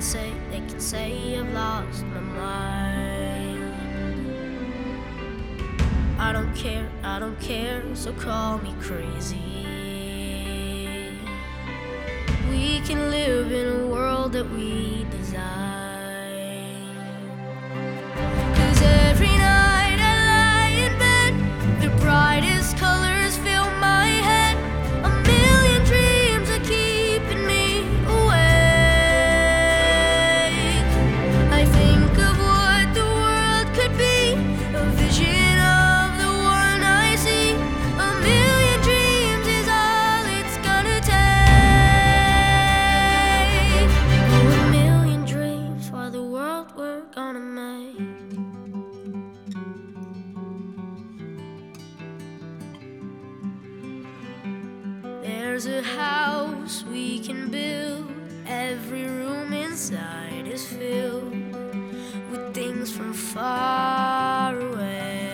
Can say, they can say I've lost my mind. I don't care, I don't care, so call me crazy. We can live in a world that we world we're gonna make. There's a house we can build. Every room inside is filled with things from far away.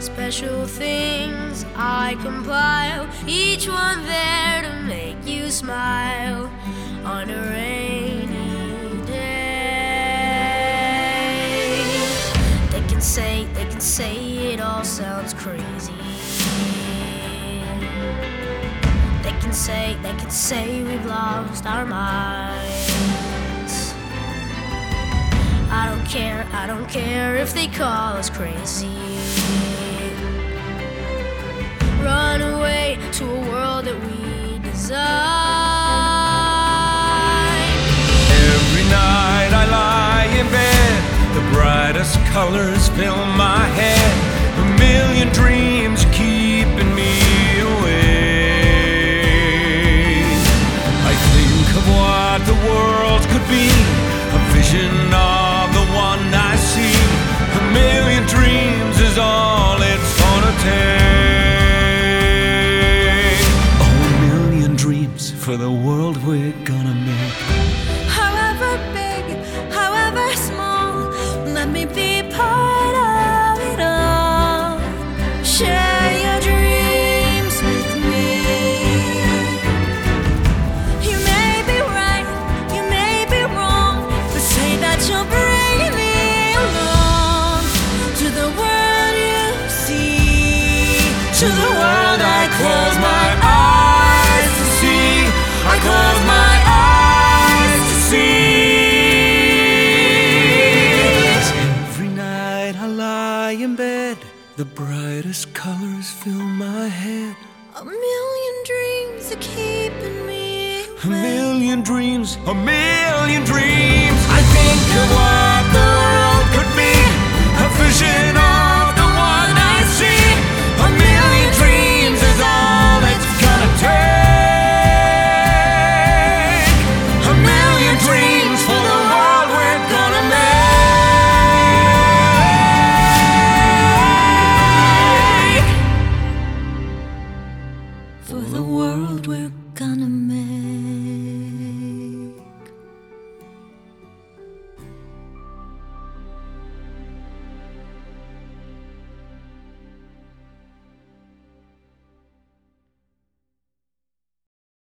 Special things I compile, each one there to make you smile on a rainy all sounds crazy. They can say, they can say we've lost our minds. I don't care, I don't care if they call us crazy. Run away to a world that we design. Every night I lie in bed, the brightest colors fill my head. Dreams keeping me awake. I think of what the world could be, a vision of the one I see. A million dreams is all it's gonna take. A million dreams for the world we're gonna make. However big, however small, let me be the brightest colors fill my head. A million dreams are keeping me Awake. A million dreams, a million dreams. world we're gonna make.